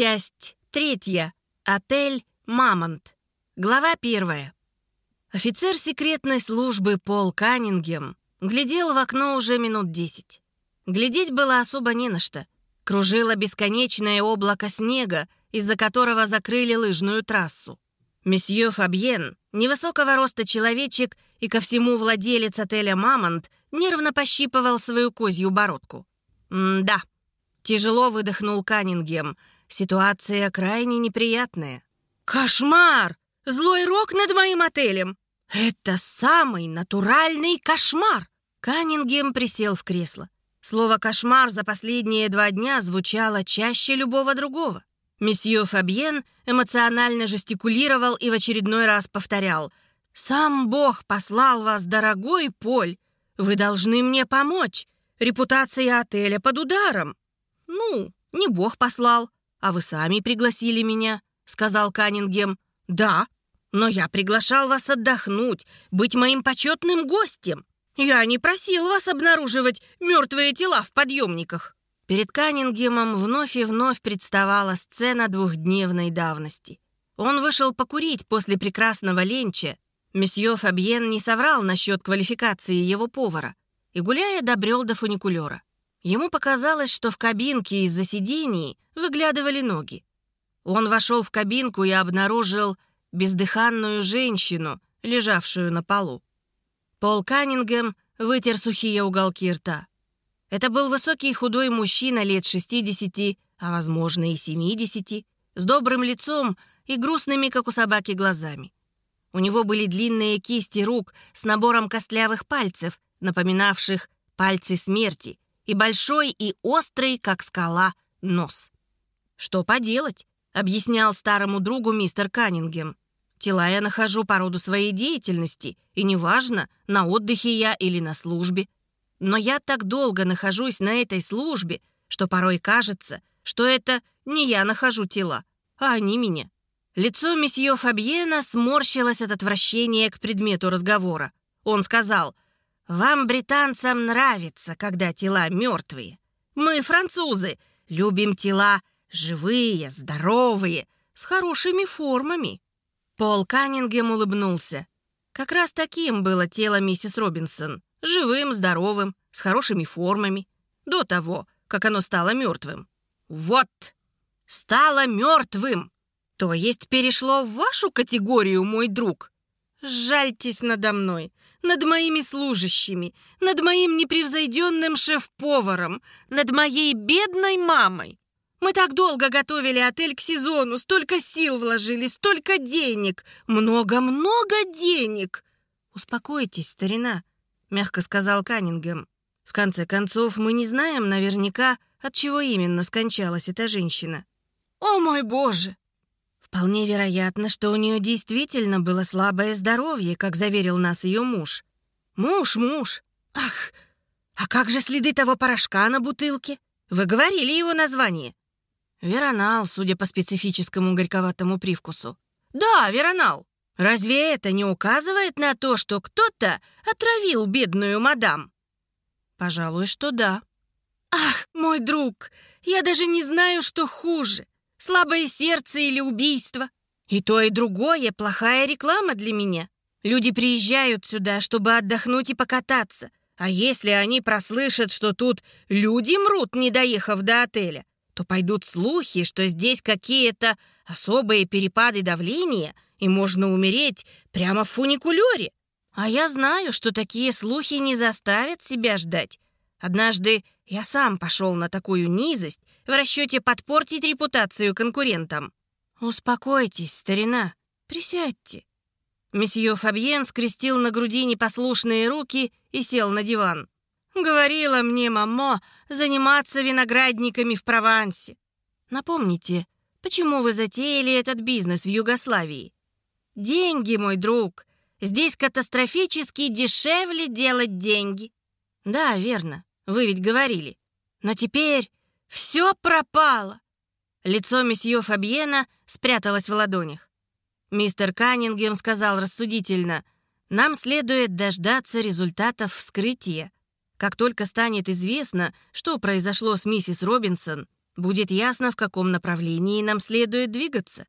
Часть третья. Отель «Мамонт». Глава первая. Офицер секретной службы Пол Каннингем глядел в окно уже минут десять. Глядеть было особо не на что. Кружило бесконечное облако снега, из-за которого закрыли лыжную трассу. Месье Фабьен, невысокого роста человечек и ко всему владелец отеля «Мамонт», нервно пощипывал свою козью бородку. «М-да», — тяжело выдохнул Каннингем, — «ситуация крайне неприятная». «Кошмар! Злой рок над моим отелем! Это самый натуральный кошмар!» Каннингем присел в кресло. Слово «кошмар» за последние два дня звучало чаще любого другого. Месье Фабьен эмоционально жестикулировал и в очередной раз повторял «Сам Бог послал вас, дорогой Поль! Вы должны мне помочь! Репутация отеля под ударом!» «Ну, не Бог послал, а вы сами пригласили меня», сказал Каннингем. «Да, но я приглашал вас отдохнуть, быть моим почетным гостем. Я не просил вас обнаруживать мертвые тела в подъемниках». Перед Каннингемом вновь и вновь представала сцена двухдневной давности. Он вышел покурить после прекрасного ленча. Месье Фабьен не соврал насчет квалификации его повара и, гуляя, добрел до фуникулера. Ему показалось, что в кабинке из-за сидений выглядывали ноги. Он вошел в кабинку и обнаружил бездыханную женщину, лежавшую на полу. Пол Каннингем вытер сухие уголки рта. Это был высокий худой мужчина лет 60, а, возможно, и 70, с добрым лицом и грустными, как у собаки, глазами. У него были длинные кисти рук с набором костлявых пальцев, напоминавших пальцы смерти, и большой и острый, как скала, нос. Что поделать? объяснял старому другу мистер Каннингем. «Тела я нахожу по роду своей деятельности, и неважно, на отдыхе я или на службе. Но я так долго нахожусь на этой службе, что порой кажется, что это не я нахожу тела, а они меня». Лицо месье Фабьена сморщилось от отвращения к предмету разговора. Он сказал, «Вам, британцам, нравится, когда тела мертвые. Мы, французы, любим тела Живые, здоровые, с хорошими формами. Пол Каннингем улыбнулся. Как раз таким было тело миссис Робинсон. Живым, здоровым, с хорошими формами. До того, как оно стало мертвым. Вот, стало мертвым. То есть перешло в вашу категорию, мой друг. Жальтесь надо мной, над моими служащими, над моим непревзойденным шеф-поваром, над моей бедной мамой. Мы так долго готовили отель к сезону, столько сил вложили, столько денег, много-много денег. Успокойтесь, старина, мягко сказал Каннингем. В конце концов, мы не знаем наверняка, от чего именно скончалась эта женщина. О мой боже! Вполне вероятно, что у нее действительно было слабое здоровье, как заверил нас ее муж. Муж, муж. Ах, а как же следы того порошка на бутылке? Вы говорили его название? Веронал, судя по специфическому горьковатому привкусу. Да, веронал. Разве это не указывает на то, что кто-то отравил бедную мадам? Пожалуй, что да. Ах, мой друг, я даже не знаю, что хуже. Слабое сердце или убийство. И то, и другое плохая реклама для меня. Люди приезжают сюда, чтобы отдохнуть и покататься. А если они прослышат, что тут люди мрут, не доехав до отеля, то пойдут слухи, что здесь какие-то особые перепады давления, и можно умереть прямо в фуникулере. А я знаю, что такие слухи не заставят себя ждать. Однажды я сам пошел на такую низость в расчете подпортить репутацию конкурентам. «Успокойтесь, старина, присядьте». Месье Фабьен скрестил на груди непослушные руки и сел на диван. Говорила мне мамо заниматься виноградниками в Провансе. Напомните, почему вы затеяли этот бизнес в Югославии? Деньги, мой друг. Здесь катастрофически дешевле делать деньги. Да, верно. Вы ведь говорили. Но теперь все пропало. Лицо месье Фабьена спряталось в ладонях. Мистер Каннингем сказал рассудительно, «Нам следует дождаться результатов вскрытия. Как только станет известно, что произошло с миссис Робинсон, будет ясно, в каком направлении нам следует двигаться.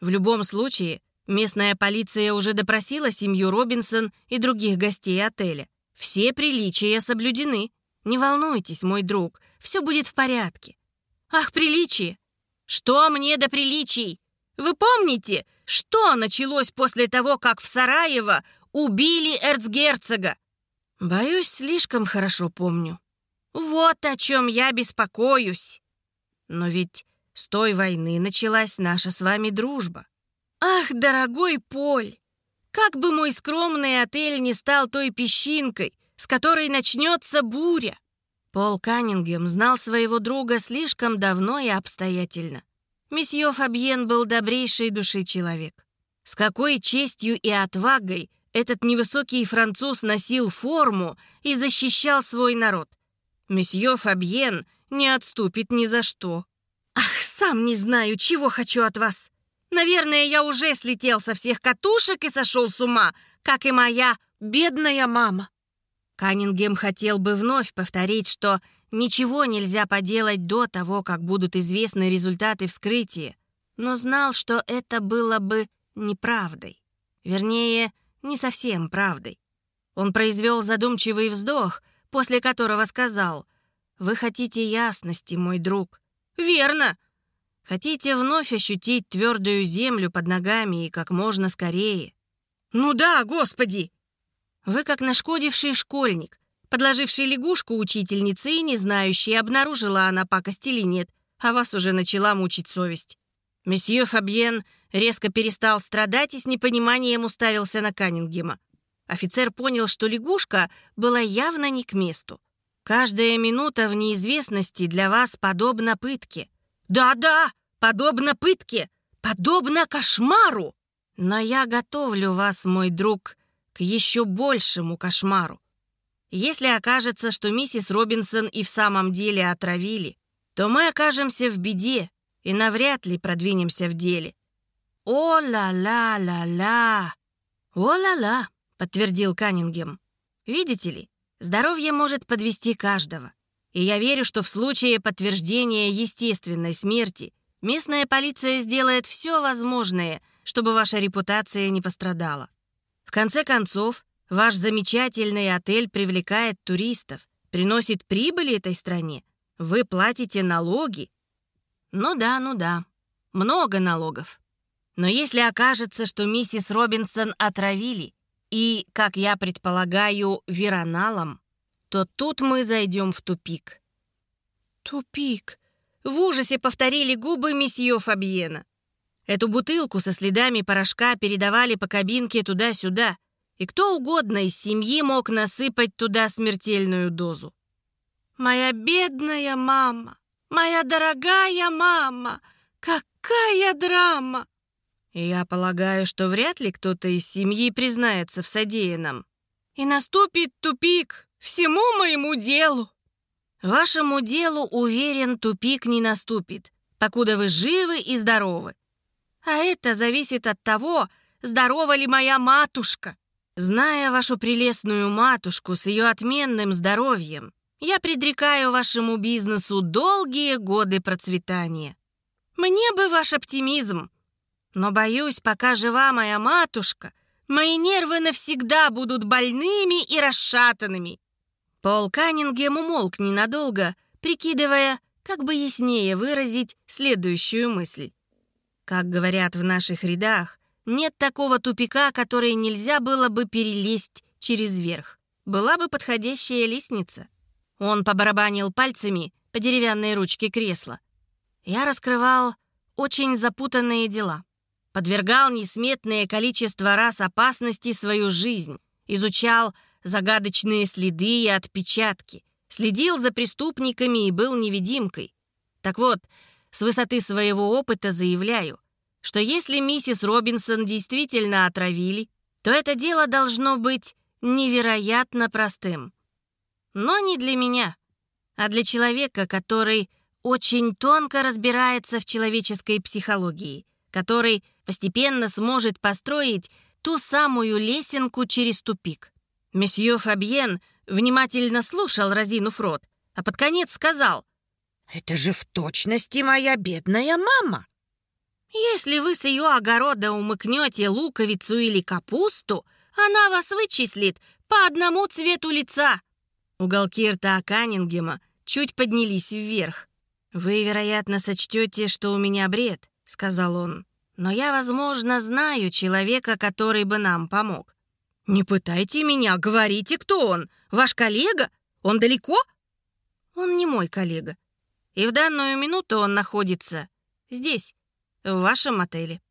В любом случае, местная полиция уже допросила семью Робинсон и других гостей отеля. Все приличия соблюдены. Не волнуйтесь, мой друг, все будет в порядке. Ах, приличие! Что мне до приличий? Вы помните, что началось после того, как в Сараево убили эрцгерцога? Боюсь, слишком хорошо помню. Вот о чем я беспокоюсь. Но ведь с той войны началась наша с вами дружба. Ах, дорогой Поль, как бы мой скромный отель не стал той песчинкой, с которой начнется буря. Пол Каннингем знал своего друга слишком давно и обстоятельно. Месье Фабьен был добрейшей души человек. С какой честью и отвагой этот невысокий француз носил форму и защищал свой народ. Месье Фабьен не отступит ни за что. «Ах, сам не знаю, чего хочу от вас. Наверное, я уже слетел со всех катушек и сошел с ума, как и моя бедная мама». Каннингем хотел бы вновь повторить, что ничего нельзя поделать до того, как будут известны результаты вскрытия, но знал, что это было бы неправдой. Вернее, не совсем правдой. Он произвел задумчивый вздох, после которого сказал, «Вы хотите ясности, мой друг». «Верно!» Хотите вновь ощутить твердую землю под ногами и как можно скорее? Ну да, господи! Вы как нашкодивший школьник, подложивший лягушку учительнице и не знающий, обнаружила она пакость или нет, а вас уже начала мучить совесть. Месье Фабьен резко перестал страдать и с непониманием уставился на Каннингема. Офицер понял, что лягушка была явно не к месту. Каждая минута в неизвестности для вас подобна пытке. «Да-да!» подобно пытке, подобно кошмару. Но я готовлю вас, мой друг, к еще большему кошмару. Если окажется, что миссис Робинсон и в самом деле отравили, то мы окажемся в беде и навряд ли продвинемся в деле. «О-ла-ла-ла-ла!» «О-ла-ла!» — подтвердил Каннингем. «Видите ли, здоровье может подвести каждого. И я верю, что в случае подтверждения естественной смерти Местная полиция сделает все возможное, чтобы ваша репутация не пострадала. В конце концов, ваш замечательный отель привлекает туристов, приносит прибыли этой стране. Вы платите налоги. Ну да, ну да, много налогов. Но если окажется, что миссис Робинсон отравили, и, как я предполагаю, вероналом, то тут мы зайдем в тупик. Тупик, в ужасе повторили губы месье Фабьена. Эту бутылку со следами порошка передавали по кабинке туда-сюда, и кто угодно из семьи мог насыпать туда смертельную дозу. «Моя бедная мама! Моя дорогая мама! Какая драма!» Я полагаю, что вряд ли кто-то из семьи признается в содеянном. И наступит тупик всему моему делу. Вашему делу, уверен, тупик не наступит, покуда вы живы и здоровы. А это зависит от того, здорова ли моя матушка. Зная вашу прелестную матушку с ее отменным здоровьем, я предрекаю вашему бизнесу долгие годы процветания. Мне бы ваш оптимизм. Но, боюсь, пока жива моя матушка, мои нервы навсегда будут больными и расшатанными. Пол Каннингем умолк ненадолго, прикидывая, как бы яснее выразить следующую мысль. Как говорят в наших рядах, нет такого тупика, который нельзя было бы перелезть через верх. Была бы подходящая лестница. Он побарабанил пальцами по деревянной ручке кресла. Я раскрывал очень запутанные дела. Подвергал несметное количество раз опасности свою жизнь. Изучал загадочные следы и отпечатки, следил за преступниками и был невидимкой. Так вот, с высоты своего опыта заявляю, что если миссис Робинсон действительно отравили, то это дело должно быть невероятно простым. Но не для меня, а для человека, который очень тонко разбирается в человеческой психологии, который постепенно сможет построить ту самую лесенку через тупик. Месье Фабьен внимательно слушал, разинув рот, а под конец сказал, Это же в точности моя бедная мама. Если вы с ее огорода умыкнете луковицу или капусту, она вас вычислит по одному цвету лица. Уголки рта Каннингема чуть поднялись вверх. «Вы, вероятно, сочтете, что у меня бред», — сказал он. «Но я, возможно, знаю человека, который бы нам помог». «Не пытайте меня, говорите, кто он. Ваш коллега? Он далеко?» «Он не мой коллега. И в данную минуту он находится здесь, в вашем отеле».